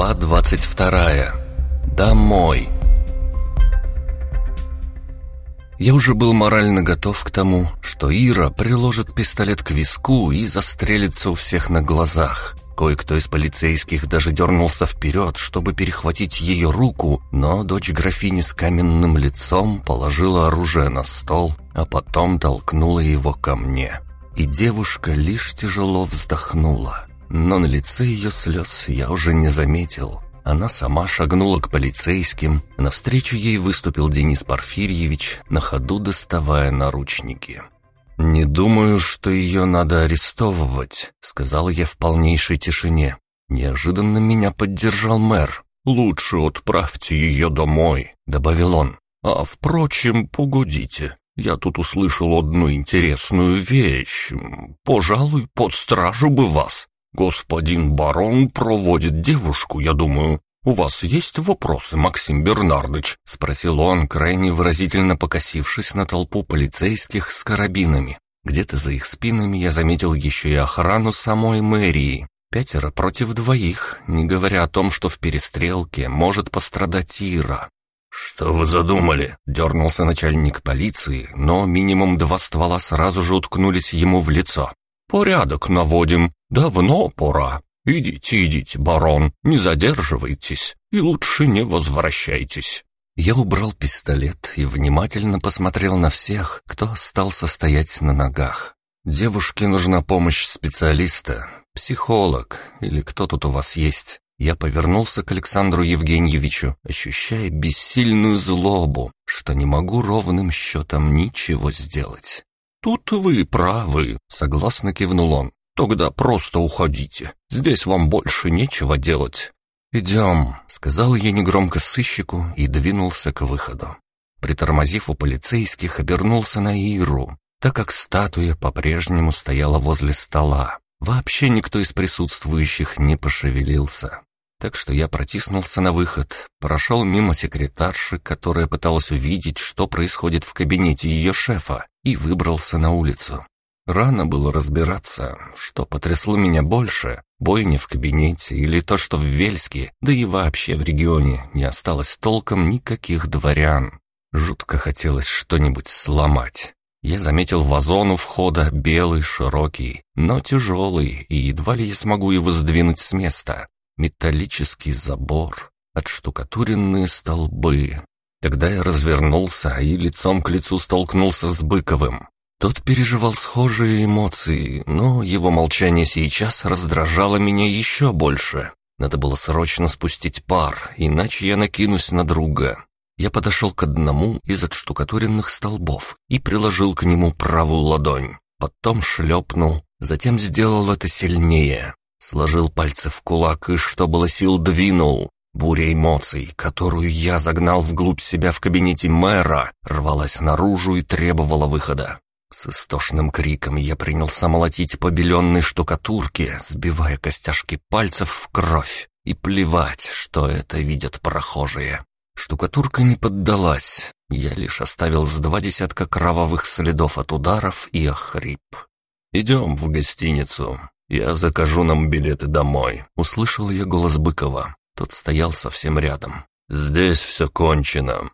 Глава 22. Домой. Я уже был морально готов к тому, что Ира приложит пистолет к виску и застрелится у всех на глазах. Кое-кто из полицейских даже дернулся вперед, чтобы перехватить ее руку, но дочь графини с каменным лицом положила оружие на стол, а потом толкнула его ко мне. И девушка лишь тяжело вздохнула но на лице ее слез я уже не заметил. Она сама шагнула к полицейским, навстречу ей выступил Денис Порфирьевич, на ходу доставая наручники. «Не думаю, что ее надо арестовывать», — сказал я в полнейшей тишине. Неожиданно меня поддержал мэр. «Лучше отправьте ее домой», — добавил он. «А, впрочем, погодите. Я тут услышал одну интересную вещь. Пожалуй, под стражу бы вас. «Господин барон проводит девушку, я думаю. У вас есть вопросы, Максим Бернардович?» — спросил он, крайне выразительно покосившись на толпу полицейских с карабинами. Где-то за их спинами я заметил еще и охрану самой мэрии. Пятеро против двоих, не говоря о том, что в перестрелке может пострадать Ира. «Что вы задумали?» — дернулся начальник полиции, но минимум два ствола сразу же уткнулись ему в лицо. «Порядок наводим. Давно пора. Идите, идите, барон, не задерживайтесь и лучше не возвращайтесь». Я убрал пистолет и внимательно посмотрел на всех, кто остался стоять на ногах. Девушке нужна помощь специалиста, психолог или кто тут у вас есть. Я повернулся к Александру Евгеньевичу, ощущая бессильную злобу, что не могу ровным счетом ничего сделать. «Тут вы правы», — согласно кивнул он. «Тогда просто уходите. Здесь вам больше нечего делать». «Идем», — сказал я негромко сыщику и двинулся к выходу. Притормозив у полицейских, обернулся на Иру, так как статуя по-прежнему стояла возле стола. Вообще никто из присутствующих не пошевелился. Так что я протиснулся на выход, прошел мимо секретарши, которая пыталась увидеть, что происходит в кабинете ее шефа, и выбрался на улицу. Рано было разбираться, что потрясло меня больше, бойня в кабинете или то, что в Вельске, да и вообще в регионе, не осталось толком никаких дворян. Жутко хотелось что-нибудь сломать. Я заметил вазон у входа, белый, широкий, но тяжелый, и едва ли я смогу его сдвинуть с места металлический забор, отштукатуренные столбы. Тогда я развернулся и лицом к лицу столкнулся с Быковым. Тот переживал схожие эмоции, но его молчание сейчас раздражало меня еще больше. Надо было срочно спустить пар, иначе я накинусь на друга. Я подошел к одному из отштукатуренных столбов и приложил к нему правую ладонь. Потом шлепнул, затем сделал это сильнее. Сложил пальцы в кулак и, что было сил, двинул. Буря эмоций, которую я загнал вглубь себя в кабинете мэра, рвалась наружу и требовала выхода. С истошным криком я принялся молотить по беленной штукатурке, сбивая костяшки пальцев в кровь. И плевать, что это видят прохожие. Штукатурка не поддалась. Я лишь оставил с два десятка кровавых следов от ударов и охрип. «Идем в гостиницу. «Я закажу нам билеты домой», — услышал я голос Быкова. Тот стоял совсем рядом. «Здесь все кончено».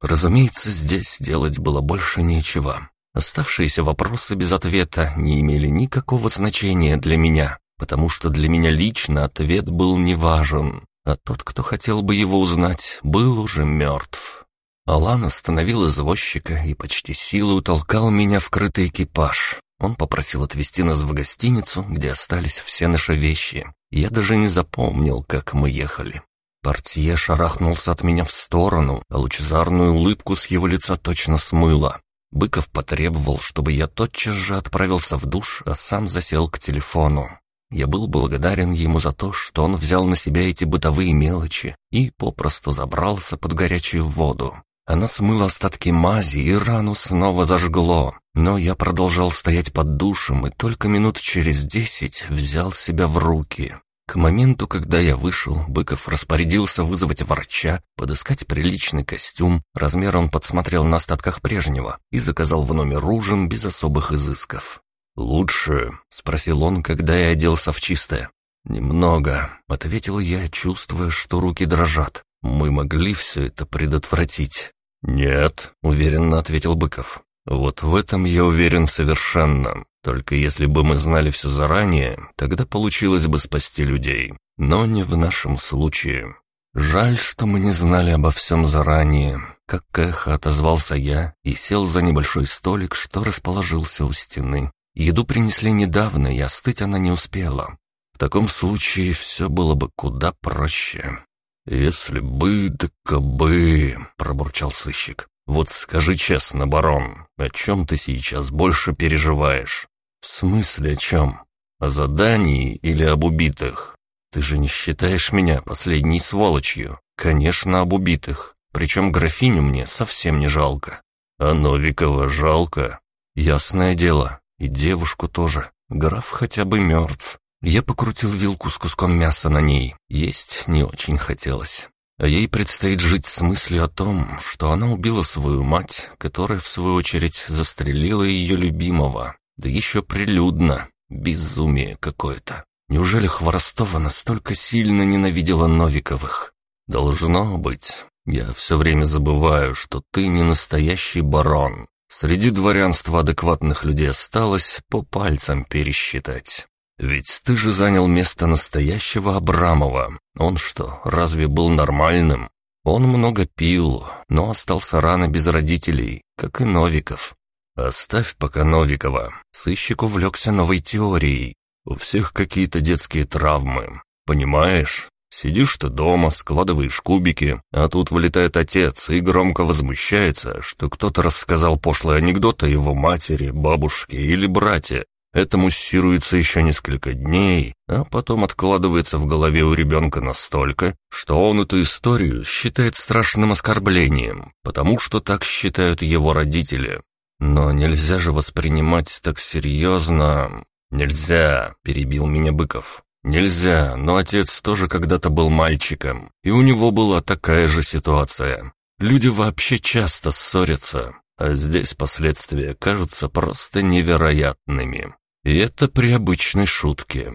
Разумеется, здесь делать было больше нечего. Оставшиеся вопросы без ответа не имели никакого значения для меня, потому что для меня лично ответ был неважен, а тот, кто хотел бы его узнать, был уже мертв. Алан остановил извозчика и почти силой утолкал меня в крытый экипаж. Он попросил отвезти нас в гостиницу, где остались все наши вещи. Я даже не запомнил, как мы ехали. Портье шарахнулся от меня в сторону, а лучезарную улыбку с его лица точно смыло. Быков потребовал, чтобы я тотчас же отправился в душ, а сам засел к телефону. Я был благодарен ему за то, что он взял на себя эти бытовые мелочи и попросту забрался под горячую воду. Она смыла остатки мази, и рану снова зажгло. Но я продолжал стоять под душем, и только минут через десять взял себя в руки. К моменту, когда я вышел, Быков распорядился вызвать врача, подыскать приличный костюм, размер он подсмотрел на остатках прежнего и заказал в номер ужин без особых изысков. «Лучше?» — спросил он, когда я оделся в чистое. «Немного», — ответил я, чувствуя, что руки дрожат. «Мы могли все это предотвратить». «Нет», — уверенно ответил Быков. «Вот в этом я уверен совершенно. Только если бы мы знали все заранее, тогда получилось бы спасти людей. Но не в нашем случае. Жаль, что мы не знали обо всем заранее. Как эхо отозвался я и сел за небольшой столик, что расположился у стены. Еду принесли недавно, и остыть она не успела. В таком случае все было бы куда проще. «Если бы, да кабы», — пробурчал сыщик. «Вот скажи честно, барон, о чем ты сейчас больше переживаешь?» «В смысле о чем? О задании или об убитых?» «Ты же не считаешь меня последней сволочью?» «Конечно, об убитых. Причем графиню мне совсем не жалко». «А Новикова жалко?» «Ясное дело. И девушку тоже. Граф хотя бы мертв. Я покрутил вилку с куском мяса на ней. Есть не очень хотелось. А ей предстоит жить с мыслью о том, что она убила свою мать, которая, в свою очередь, застрелила ее любимого. Да еще прилюдно. Безумие какое-то. Неужели Хворостова настолько сильно ненавидела Новиковых? Должно быть. Я все время забываю, что ты не настоящий барон. Среди дворянства адекватных людей осталось по пальцам пересчитать. Ведь ты же занял место настоящего Абрамова. Он что, разве был нормальным? Он много пил, но остался рано без родителей, как и Новиков. Оставь пока Новикова. Сыщик увлекся новой теорией. У всех какие-то детские травмы. Понимаешь? Сидишь ты дома, складываешь кубики, а тут вылетает отец и громко возмущается, что кто-то рассказал пошлый анекдот о его матери, бабушке или брате. Это муссируется еще несколько дней, а потом откладывается в голове у ребенка настолько, что он эту историю считает страшным оскорблением, потому что так считают его родители. Но нельзя же воспринимать так серьезно. «Нельзя», — перебил меня Быков. «Нельзя, но отец тоже когда-то был мальчиком, и у него была такая же ситуация. Люди вообще часто ссорятся, а здесь последствия кажутся просто невероятными. И это при обычной шутке.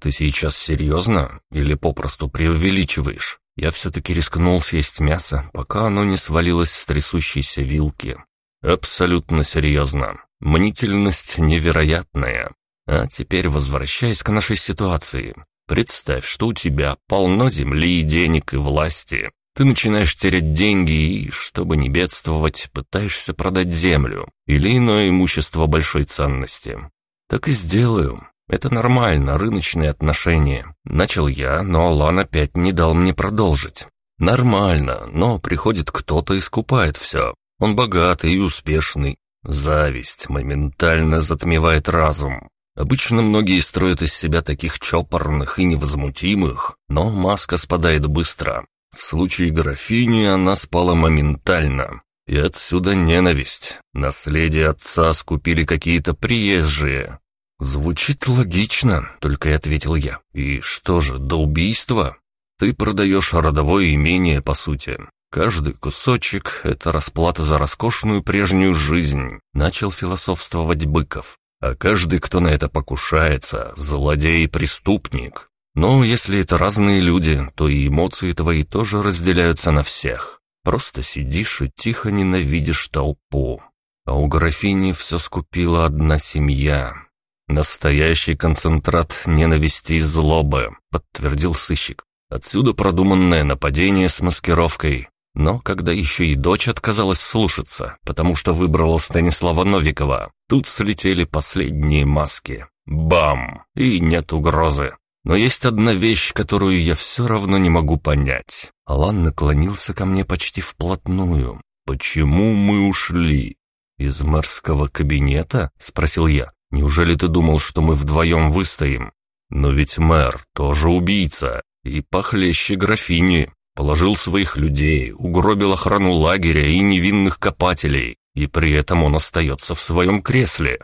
Ты сейчас серьезно или попросту преувеличиваешь? Я все-таки рискнул съесть мясо, пока оно не свалилось с трясущейся вилки. Абсолютно серьезно. Мнительность невероятная. А теперь возвращаясь к нашей ситуации. Представь, что у тебя полно земли, денег и власти. Ты начинаешь терять деньги и, чтобы не бедствовать, пытаешься продать землю или иное имущество большой ценности. Так и сделаю. Это нормально, рыночные отношения. Начал я, но Алан опять не дал мне продолжить. Нормально, но приходит кто-то и скупает все. Он богатый и успешный. Зависть моментально затмевает разум. Обычно многие строят из себя таких чопорных и невозмутимых, но маска спадает быстро. В случае графини она спала моментально. И отсюда ненависть. Наследие отца скупили какие-то приезжие. Звучит логично, только и ответил я. И что же, до убийства? Ты продаешь родовое имение, по сути. Каждый кусочек — это расплата за роскошную прежнюю жизнь, начал философствовать Быков. А каждый, кто на это покушается, злодей и преступник. Но если это разные люди, то и эмоции твои тоже разделяются на всех. Просто сидишь и тихо ненавидишь толпу. А у графини все скупила одна семья. Настоящий концентрат ненависти и злобы, подтвердил сыщик. Отсюда продуманное нападение с маскировкой. Но когда еще и дочь отказалась слушаться, потому что выбрала Станислава Новикова, тут слетели последние маски. Бам! И нет угрозы. Но есть одна вещь, которую я все равно не могу понять. Алан наклонился ко мне почти вплотную. «Почему мы ушли?» «Из мэрского кабинета?» — спросил я. «Неужели ты думал, что мы вдвоем выстоим?» «Но ведь мэр тоже убийца и похлеще графини. Положил своих людей, угробил охрану лагеря и невинных копателей, и при этом он остается в своем кресле.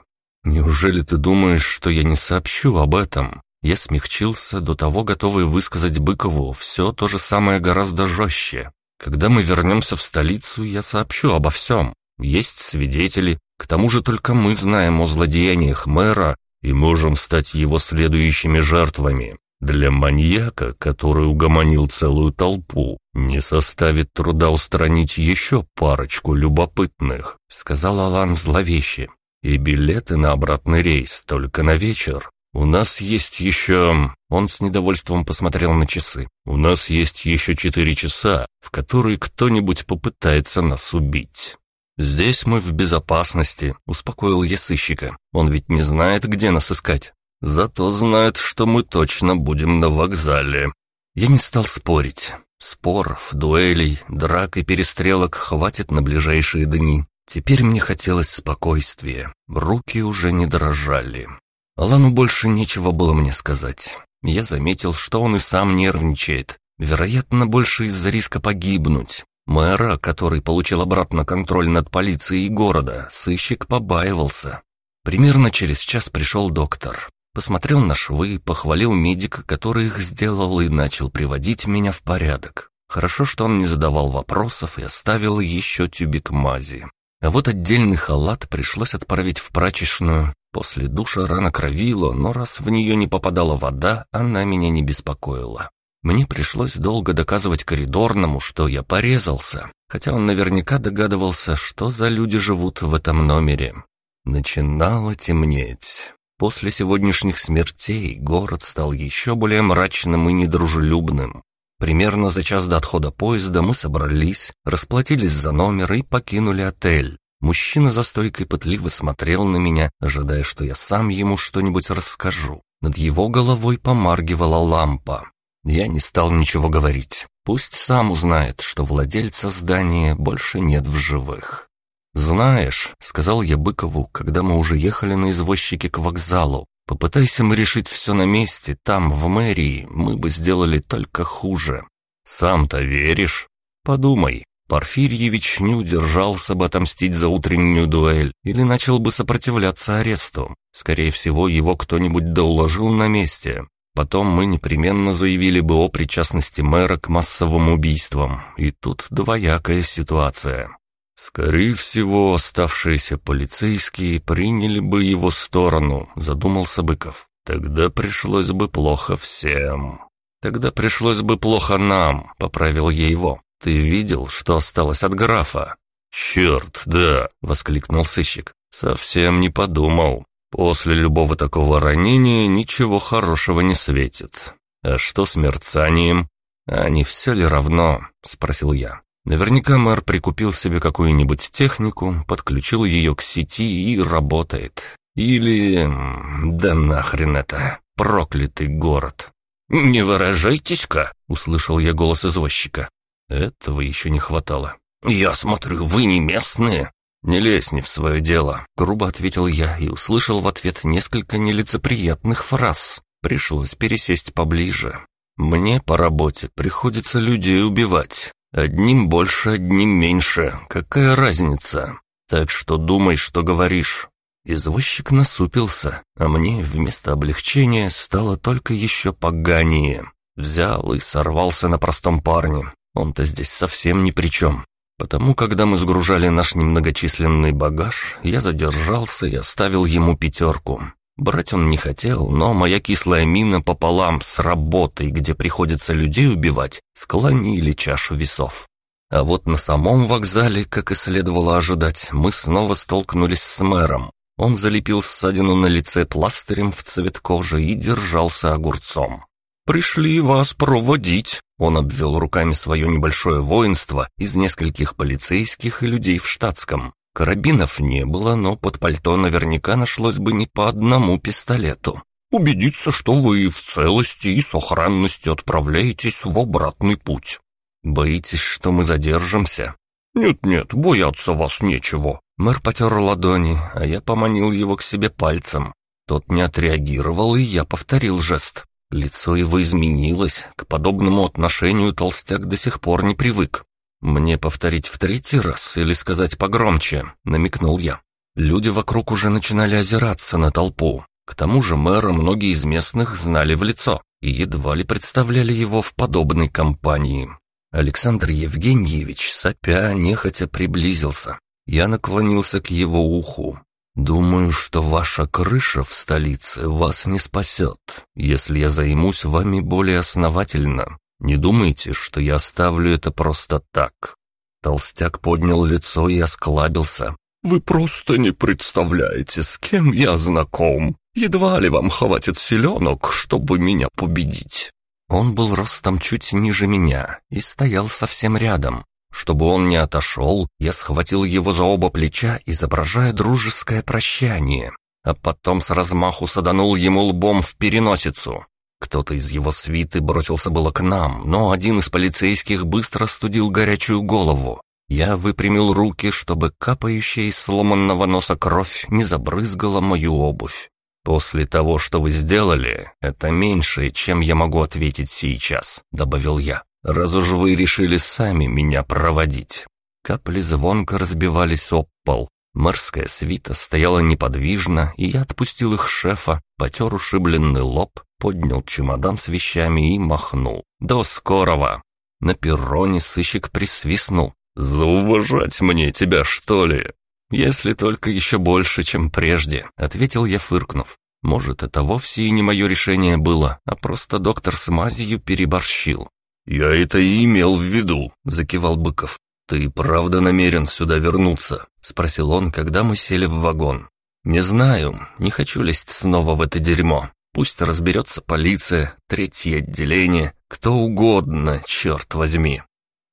Неужели ты думаешь, что я не сообщу об этом? Я смягчился, до того готовый высказать Быкову все то же самое гораздо жестче. Когда мы вернемся в столицу, я сообщу обо всем. Есть свидетели, к тому же только мы знаем о злодеяниях мэра и можем стать его следующими жертвами. Для маньяка, который угомонил целую толпу, не составит труда устранить еще парочку любопытных», — сказал Алан зловеще. «И билеты на обратный рейс только на вечер. У нас есть еще...» Он с недовольством посмотрел на часы. «У нас есть еще четыре часа, в которые кто-нибудь попытается нас убить». «Здесь мы в безопасности», — успокоил я сыщика. «Он ведь не знает, где нас искать». Зато знает, что мы точно будем на вокзале. Я не стал спорить. Споров, дуэлей, драк и перестрелок хватит на ближайшие дни. Теперь мне хотелось спокойствия. Руки уже не дрожали. Алану больше нечего было мне сказать. Я заметил, что он и сам нервничает. Вероятно, больше из-за риска погибнуть. Мэра, который получил обратно контроль над полицией города, сыщик побаивался. Примерно через час пришел доктор. Посмотрел на швы, похвалил медика, который их сделал, и начал приводить меня в порядок. Хорошо, что он не задавал вопросов и оставил еще тюбик мази. А вот отдельный халат пришлось отправить в прачечную. После душа рана кровила, но раз в нее не попадала вода, она меня не беспокоила. Мне пришлось долго доказывать коридорному, что я порезался, хотя он наверняка догадывался, что за люди живут в этом номере. Начинало темнеть. После сегодняшних смертей город стал еще более мрачным и недружелюбным. Примерно за час до отхода поезда мы собрались, расплатились за номер и покинули отель. Мужчина за стойкой пытливо смотрел на меня, ожидая, что я сам ему что-нибудь расскажу. Над его головой помаргивала лампа. Я не стал ничего говорить. Пусть сам узнает, что владельца здания больше нет в живых. «Знаешь», — сказал я Быкову, когда мы уже ехали на извозчике к вокзалу, «попытайся мы решить все на месте, там, в мэрии, мы бы сделали только хуже». «Сам-то веришь?» «Подумай, Порфирьевич не удержался бы отомстить за утреннюю дуэль или начал бы сопротивляться аресту. Скорее всего, его кто-нибудь доуложил на месте. Потом мы непременно заявили бы о причастности мэра к массовым убийствам. И тут двоякая ситуация. «Скорее всего, оставшиеся полицейские приняли бы его сторону», — задумался Быков. «Тогда пришлось бы плохо всем». «Тогда пришлось бы плохо нам», — поправил я его. «Ты видел, что осталось от графа?» «Черт, да!» — воскликнул сыщик. «Совсем не подумал. После любого такого ранения ничего хорошего не светит. А что с мерцанием?» «А не все ли равно?» — спросил я. Наверняка мэр прикупил себе какую-нибудь технику, подключил ее к сети и работает. Или... да нахрен это, проклятый город. «Не выражайтесь-ка», — услышал я голос извозчика. Этого еще не хватало. «Я смотрю, вы не местные». «Не лезь не в свое дело», — грубо ответил я и услышал в ответ несколько нелицеприятных фраз. Пришлось пересесть поближе. «Мне по работе приходится людей убивать. Одним больше, одним меньше. Какая разница? Так что думай, что говоришь». Извозчик насупился, а мне вместо облегчения стало только еще поганее. Взял и сорвался на простом парне. Он-то здесь совсем ни при чем. Потому, когда мы сгружали наш немногочисленный багаж, я задержался и оставил ему пятерку. Брать он не хотел, но моя кислая мина пополам с работой, где приходится людей убивать, склонили чашу весов. А вот на самом вокзале, как и следовало ожидать, мы снова столкнулись с мэром. Он залепил ссадину на лице пластырем в цвет кожи и держался огурцом. «Пришли вас проводить», — он обвел руками свое небольшое воинство из нескольких полицейских и людей в штатском. Карабинов не было, но под пальто наверняка нашлось бы не по одному пистолету. Убедиться, что вы в целости и сохранности отправляетесь в обратный путь. Боитесь, что мы задержимся? Нет-нет, бояться вас нечего. Мэр потер ладони, а я поманил его к себе пальцем. Тот не отреагировал, и я повторил жест. Лицо его изменилось, к подобному отношению толстяк до сих пор не привык. «Мне повторить в третий раз или сказать погромче?» — намекнул я. Люди вокруг уже начинали озираться на толпу. К тому же мэра многие из местных знали в лицо и едва ли представляли его в подобной компании. Александр Евгеньевич, сопя, нехотя приблизился. Я наклонился к его уху. «Думаю, что ваша крыша в столице вас не спасет, если я займусь вами более основательно. Не думайте, что я оставлю это просто так». Толстяк поднял лицо и осклабился. «Вы просто не представляете, с кем я знаком. Едва ли вам хватит селенок, чтобы меня победить». Он был ростом чуть ниже меня и стоял совсем рядом. Чтобы он не отошел, я схватил его за оба плеча, изображая дружеское прощание, а потом с размаху саданул ему лбом в переносицу. Кто-то из его свиты бросился было к нам, но один из полицейских быстро студил горячую голову. Я выпрямил руки, чтобы капающая из сломанного носа кровь не забрызгала мою обувь. «После того, что вы сделали, это меньше, чем я могу ответить сейчас», — добавил я. «Раз уж вы решили сами меня проводить». Капли звонко разбивались об пол. Морская свита стояла неподвижно, и я отпустил их шефа, потер ушибленный лоб, поднял чемодан с вещами и махнул. «До скорого!» На перроне сыщик присвистнул. «Зауважать мне тебя, что ли?» «Если только еще больше, чем прежде», — ответил я, фыркнув. «Может, это вовсе и не мое решение было, а просто доктор с мазью переборщил». «Я это и имел в виду», — закивал Быков. «Ты правда намерен сюда вернуться?» — спросил он, когда мы сели в вагон. «Не знаю, не хочу лезть снова в это дерьмо. Пусть разберется полиция, третье отделение, кто угодно, черт возьми.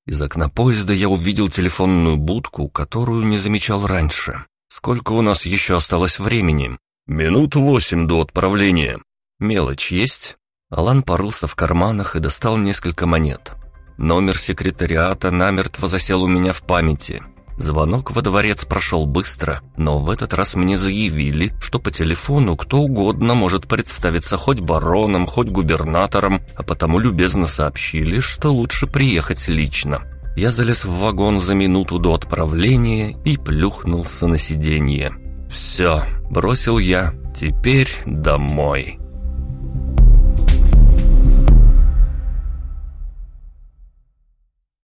Из окна поезда я увидел телефонную будку, которую не замечал раньше. Сколько у нас еще осталось времени? Минут восемь до отправления. Мелочь есть? Алан порылся в карманах и достал несколько монет. Номер секретариата намертво засел у меня в памяти. Звонок во дворец прошел быстро, но в этот раз мне заявили, что по телефону кто угодно может представиться хоть бароном, хоть губернатором, а потому любезно сообщили, что лучше приехать лично. Я залез в вагон за минуту до отправления и плюхнулся на сиденье. «Все», — бросил я, — «теперь домой».